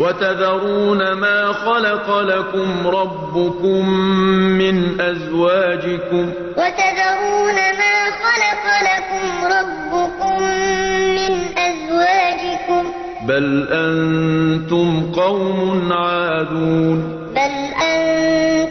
وتذرون ما خلق لكم ربكم من أزواجكم وتذرون ما خلق لكم ربكم من أزواجكم بل أنتم قوم عادون بل أنتم